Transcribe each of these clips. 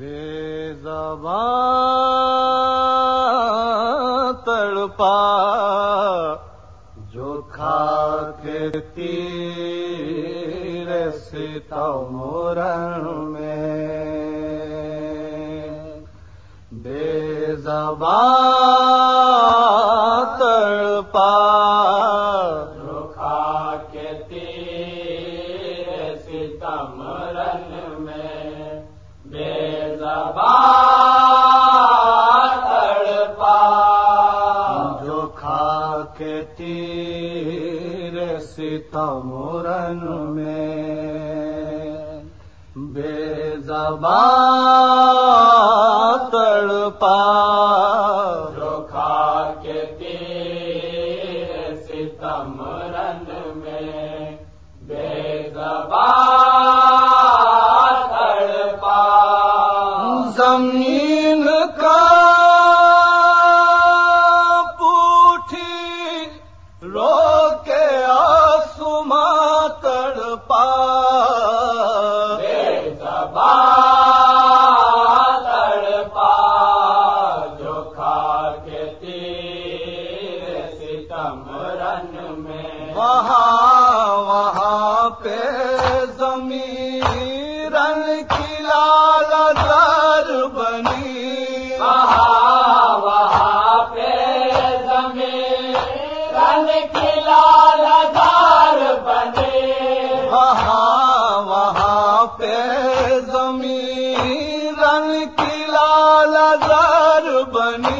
بے زبان تڑپا جو کھا کے تیر سیتمورن میں۔ بے زبان تڑپا تیر ستا مورن میں۔ بے زباں تڑپا۔ روکھا کے تیر ستا مورن میں۔ بے زباں تڑپا۔ زمین وہاں وہاں پہ زمین رن کی لال در بنی وہاں وہاں پہ زمین رن کی لال بنی وہاں وہاں پہ زمین رن کی لال بنی۔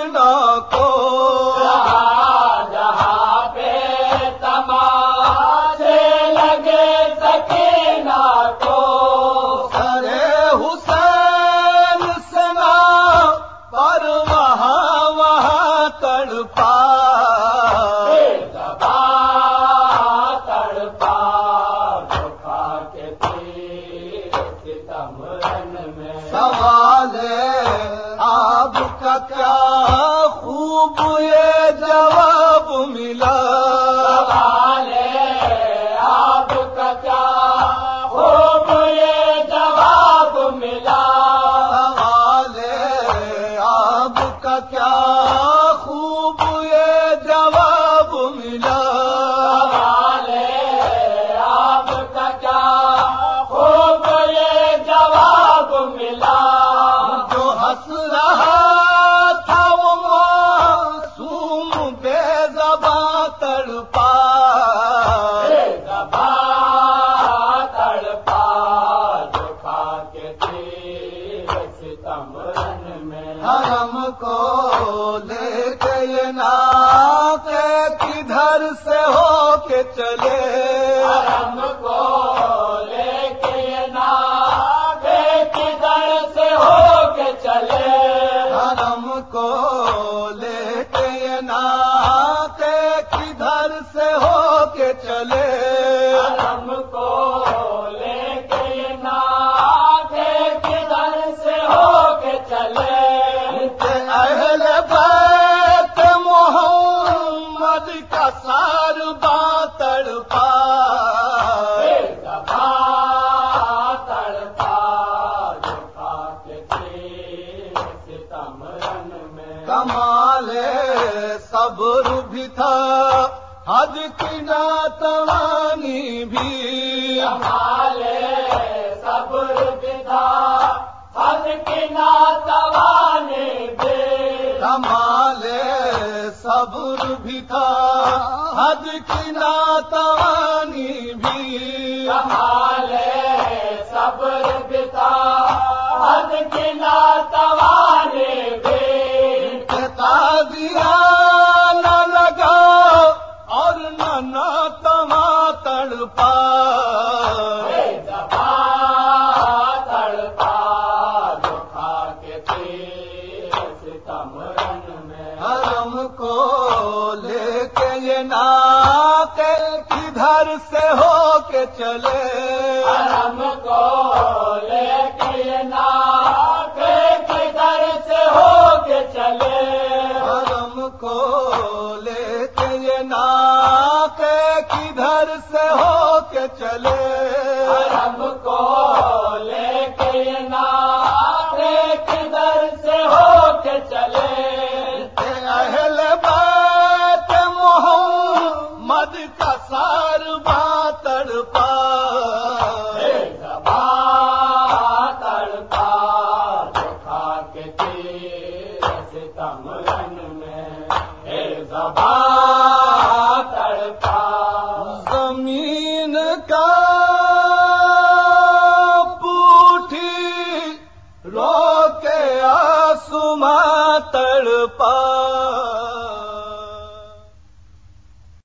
حرم کو لے باد کا سار باتڑ پا۔ کمال صبر بھی تھا حد کی ناتوانی بھی۔ کمال صبر بھی تھا حد کی نات تھا حد کی ناتانی بھی۔ حال ہے صبر حد کی ناتوانے بھی۔ بتا دیا نہ لگا اور نہ ناتواں تڑپا۔ نا کل ناقے کدھر سے ہو کے چلے۔ حرم کو